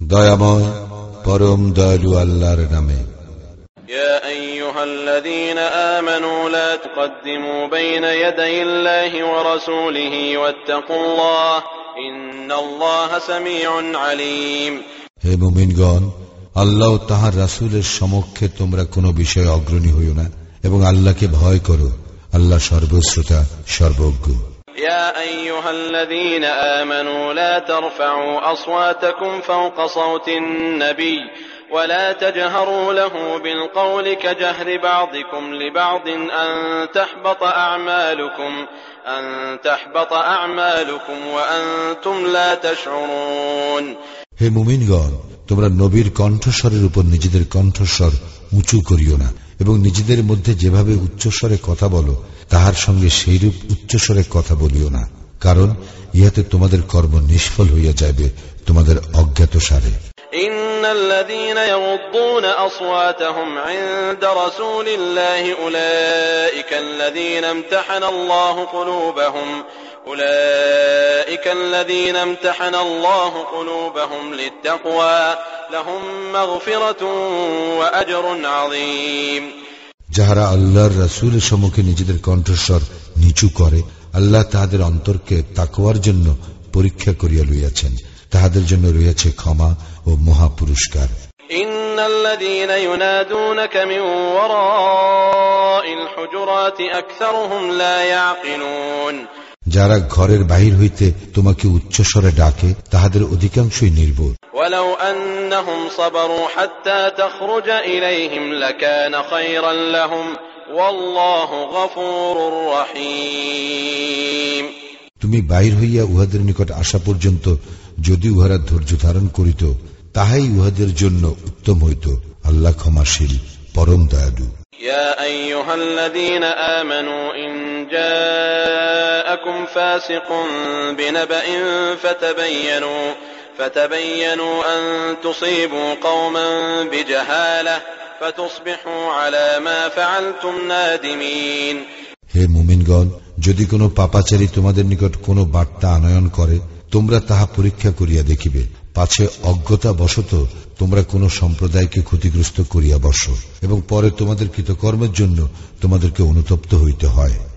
দয়াময় পরম দয়ালু আল্লাহর নামে يا أيها الذين آمنوا لا تقدموا بين يدي الله ورسوله واتقوا الله إن الله سميع عليم হে মুমিনগণ আল্লাহ ও তাহার রাসূলের সমক্ষে তোমরা কোনো বিষয়ে অগ্রণী হইও না এবং আল্লাহকে ভয় করো আল্লাহ সর্বশ্রোতা সর্বজ্ঞ يا أيها الذين آمنوا لا ترفعوا أصواتكم فوق صوت النبي ولا تجهروا له بالقول كجهر بعضكم لبعض أن تحبط أعمالكم أن تحبط أعمالكم وأنتم لا تشعرون হে মুমিনগণ তোমরা নবীর কণ্ঠস্বরের উপর নিজেদের কণ্ঠস্বর উঁচু করিও না এবং নিজেদের মধ্যে যেভাবে উচ্চস্বরে কথা বলো তাহার সঙ্গে সেইরূপ উচ্চস্বরে কথা বলিও না কারণ ইহাতে তোমাদের কর্ম নিষ্ফল হইয়া যাইবে তোমাদের অজ্ঞাত সারে إن الذين يغضون أصواتهم عند رسول الله أولئك الذين امتحن الله قلوبهم أولئك الذين امتحن الله قلوبهم للتقوى لهم مغفرة وأجر عظيم যাহারা আল্লাহর রাসুলের সম্মুখে নিজেদের কণ্ঠস্বর নিচু করে, আল্লাহ তাহাদের অন্তরকে তাকওয়ার জন্য পরীক্ষা করিয়া লইয়াছেন। তাহাদের জন্য রয়েছে ক্ষমা ও মহা পুরস্কার যারা ঘরের বাহির হইতে তোমাকে উচ্চস্বরে ডাকে তাহাদের অধিকাংশই নির্বোধ। তুমি বাহির হইয়া উহাদের নিকট আসা পর্যন্ত যদি উহারা ধৈর্য ধারণ করিত তাহাই উহাদের জন্য উত্তম হইত। আল্লাহ ক্ষমাশীল পরম দয়ালু। يا أيها الذين آمنوا إن جاءكم فاسق بنبأ فتبينوا فتبينوا أن تصيبوا قوما بجهالة فتصبحوا على ما فعلتم نادمين হে মুমিনগণ যদি কোনো পাপাচারী তোমাদের নিকট কোনো বার্তা আনয়ন করে তোমরা তাহা পরীক্ষা করিয়া দেখিবে পাছে অজ্ঞতা বশত তোমরা কোন সম্প্রদায়কে ক্ষতিগ্রস্ত করিয়া বসো, এবং পরে তোমাদের কৃতকর্মের জন্য তোমাদেরকে অনুতপ্ত হইতে হয়।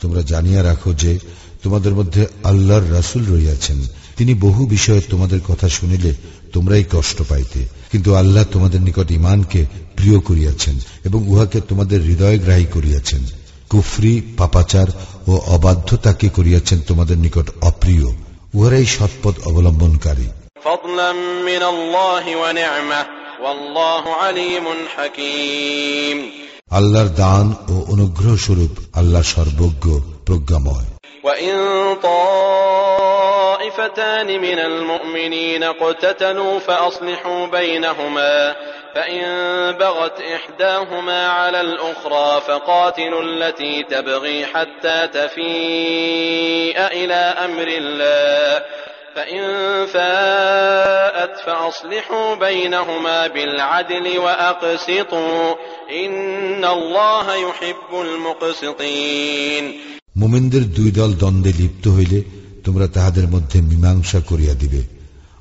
তোমরা জানিয়া রাখো যে তোমাদের মধ্যে আল্লাহর রাসুল রইয়াছেন তিনি বহু বিষয়ে তোমাদের কথা শুনিলে তোমরাই কষ্ট পাইতে। কিন্তু আল্লাহ তোমাদের নিকট ইমানকে প্রিয় করিয়াছেন এবং উহাকে তোমাদের হৃদয় গ্রাহী করিয়াছেন। কুফরি, পাপাচার ও অবাধ্যতাকে করিয়াছেন তোমাদের নিকট অপ্রিয়। উহারাই সৎপথ অবলম্বনকারী। ফদলাম من الله ونعمة والله عليم حكيم আল্লাহর দান ও অনুগ্রহ স্বরূপ আল্লাহ সর্বজ্ঞ প্রজ্ঞাময় وإن طائفتان من المؤمنين اقتتلوا فأصلحوا بينهما فإن بغت إحداهما على الأخرى فقاتلوا التي تبغي حتى تفيء إلى أمر الله فإن فاءت فأصلحوا بينهما بالعدل وأقسطوا মোমেনদের দুই দল দ্বন্দ্বে লিপ্ত হইলে তোমরা তাহাদের মধ্যে মীমাংসা করিয়া দিবে।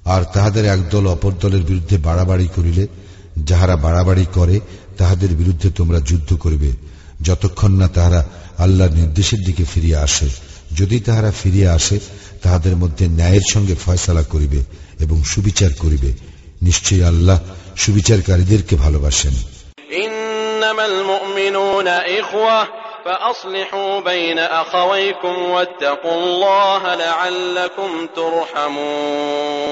আর তাহাদের এক দল অপর দলের বিরুদ্ধে বাড়াবাড়ি করিলে, যাহারা বাড়াবাড়ি করে, তাহাদের বিরুদ্ধে তোমরা যুদ্ধ করিবে। যতক্ষণ না তাহারা আল্লাহ নির্দেশের দিকে ফিরিয়া আসে, যদি তাহারা ফিরিয়া আসে, তাহাদের মধ্যে ন্যায়ের সঙ্গে ফয়সালা করিবে এবং সুবিচার করিবে। নিশ্চয়ই আল্লাহ সুবিচারকারীদেরকে ভালোবাসেন। إنما المؤمنون إخوة فأصلحوا بين أخويكم واتقوا الله لعلكم ترحمون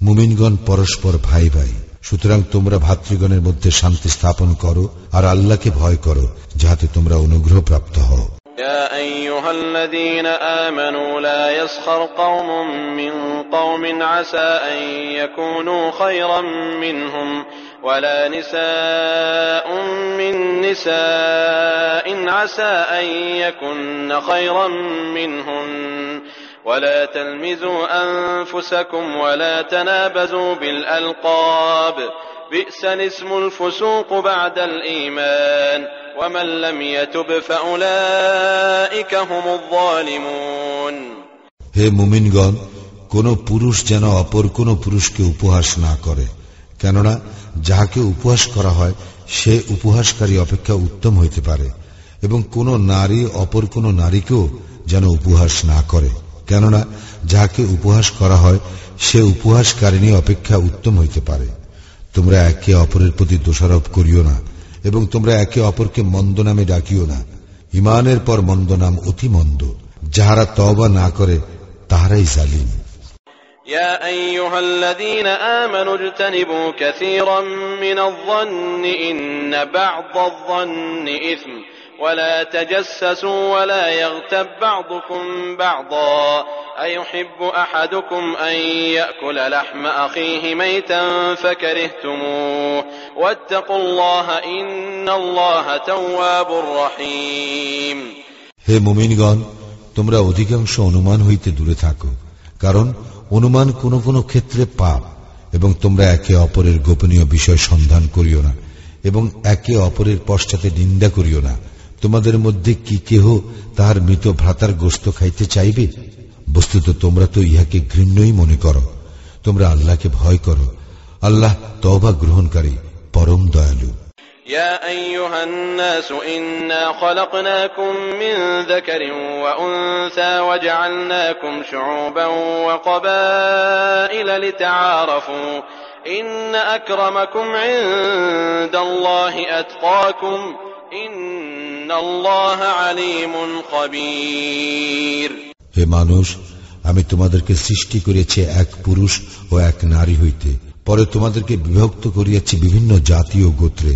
মুমিনগণ পরস্পর ভাই ভাই সুতরাং তোমরা ভাতৃগণের মধ্যে শান্তি স্থাপন করো আর আল্লাহকে ভয় করো যাহাতে তোমরা অনুগ্রহ প্রাপ্ত হও يا أيها الذين آمنوا لا يسخر قوم من قوم عسى أن يكونوا خيرا منهم ولا نساء من نساء عسى أن يكن خيرا منهن ولا تلمزوا أنفسكم ولا تنابزوا بالألقاب بئس الاسم الفسوق بعد الإيمان ومن لم يتب فأولئك هم الظالمون হে মুমিনগণ কোন পুরুষ যেন অপর কোন পুরুষকে উপহাস না করে কেননা যাহাকে উপহাস করা হয়, সে উপহাসকারী অপেক্ষা উত্তম হইতে পারে, এবং কোন নারী অপর কোন নারীকেও যেন উপহাস না করে। কেননা, যাহাকে উপহাস করা হয়, সে উপহাসকারিণী অপেক্ষা উত্তম হইতে পারে। তোমরা একে অপরের প্রতি দোষারোপ করিও না, এবং তোমরা একে অপরকে মন্দ নামে ডাকিও না। ইমানের পর মন্দ নাম অতি মন্দ। যাহারা তবা না করে, তাহারাই জালিম। يا أيها الذين آمنوا اجتنبوا كثيرا من الظن إن بعض الظن إثم ولا تجسسوا ولا يغتب بعضكم بعضا أيحب أحدكم أن يأكل لحم أخيه ميتا فكرهتموه واتقوا الله إن الله تواب رحيم হে মুমিনগণ তোমরা অধিকাংশ অনুমান হইতে দূরে থাকো কারণ অনুমান কোন কোন ক্ষেত্রে পাপ, এবং তোমরা একে অপরের গোপনীয় বিষয় সন্ধান করিও না, এবং একে অপরের পশ্চাতে নিন্দা করিও না। তোমাদের মধ্যে কি কেহ তাহার মৃত ভ্রাতার গোস্ত খাইতে চাইবে? বস্তুত তোমরা তো ইহাকে ঘৃণ্যই মনে করো। তোমরা আল্লাহকে ভয় করো। আল্লাহ তবা গ্রহণকারী, পরম দয়ালু। يا أيها الناس إنا خلقناكم من ذكر وأنثى وجعلناكم شعوبا وقبائل لتعارفوا إن أكرمكم عند الله أتقاكم إن الله عليم خبير হে মানুষ আমি তোমাদেরকে সৃষ্টি করিয়াছি এক পুরুষ ও এক নারী হইতে পরে তোমাদেরকে বিভক্ত করিয়াছি বিভিন্ন জাতি ও গোত্রে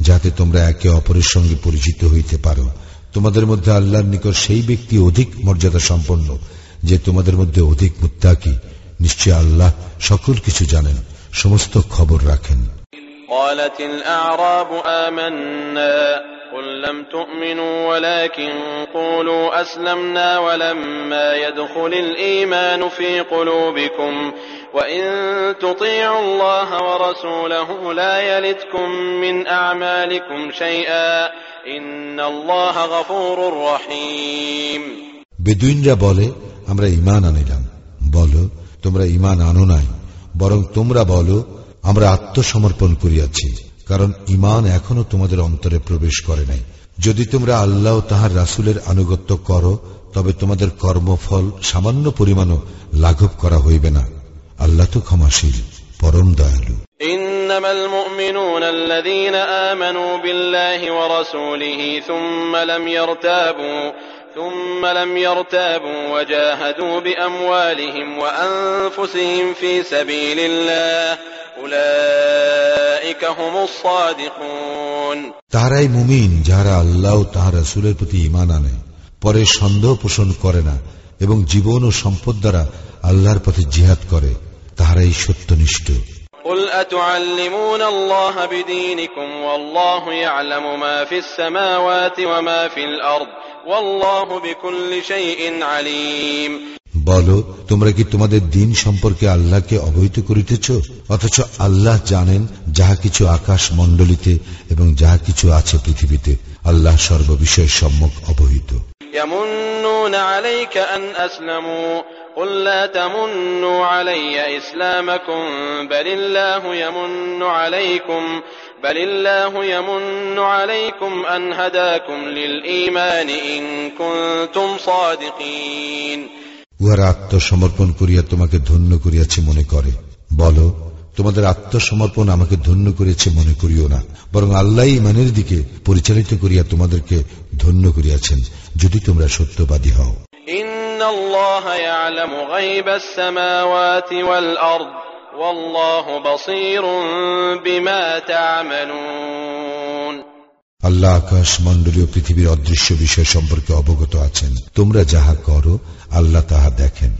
যাতে তোমরা একে অপরের সঙ্গে পরিচিত হইতে পারো। তোমাদের মধ্যে আল্লাহর নিকট সেই ব্যক্তি অধিক মর্যাদা সম্পন্ন, যে তোমাদের মধ্যে অধিক মুত্তাকি। নিশ্চয় আল্লাহ সকল কিছু জানেন, সমস্ত খবর রাখেন। قالت الأعراب آمنا قل لم تؤمنوا ولكن قولوا أسلمنا ولما يدخل الإيمان في قلوبكم وإن تطيعوا الله ورسوله لا يلتكم من أعمالكم شيئا إن الله غفور رحيم বেদুইনরা বলে আমরা ইমান আনিলাম বলো তোমরা ইমান আনো নাই বরং তোমরা বলো আমরা আত্মসমর্পণ করিয়াছি কারণ ইমান এখনো তোমাদের অন্তরে প্রবেশ করে নাই যদি তোমরা আল্লাহ ও তাহার রাসুলের আনুগত্য করো তবে তোমাদের কর্মফল সামান্য পরিমাণও লাঘব করা হইবে না আল্লাহ তো ক্ষমাশীল পরম দয়ালু إنما المؤمنون الذين آمنوا بالله ورسوله ثم لم يرتابوا ثم لم يرتابوا وجاهدوا بأموالهم وأنفسهم في سبيل الله أولئك هم الصادقون তাহারাই মুমিন যাহারা আল্লাহ ও তাহার রাসুলের প্রতি ইমান আনে পরে সন্দেহ পোষণ করে না এবং জীবন ও সম্পদ দ্বারা আল্লাহর পথে জিহাদ করে তাহারাই সত্যনিষ্ঠ قل أتعلمون الله بدينكم والله يعلم ما في السماوات وما في الأرض والله بكل شيء عليم বলো তোমরা কি তোমাদের দিন সম্পর্কে আল্লাহকে অবহিত করিতেছ অথচ আল্লাহ জানেন যাহা কিছু আকাশ মণ্ডলীতে এবং যাহা কিছু আছে পৃথিবীতে আল্লাহ সর্ববিষয়ে সম্যক অবহিত يمنون عليك أن أسلموا قل لا تمنوا علي إسلامكم بل الله يمن عليكم بل الله يمن عليكم أن هداكم للإيمان إن كنتم صادقين উহারা আত্মসমর্পণ করিয়া তোমাকে ধন্য করিয়াছে মনে করে বলো তোমাদের আত্মসমর্পণ আমাকে ধন্য করিয়াছে মনে করিও না বরং আল্লাহ ইমানের দিকে পরিচালিত করিয়া তোমাদেরকে ধন্য করিয়াছেন যদি তোমরা সত্যবাদী হও إن الله يعلم غيب السماوات والأرض والله بصير بما تعملون আল্লাহ আকাশ মন্ডলীয় পৃথিবীর অদৃশ্য বিষয় সম্পর্কে অবগত আছেন তোমরা যাহা করো আল্লাহ তাহা দেখেন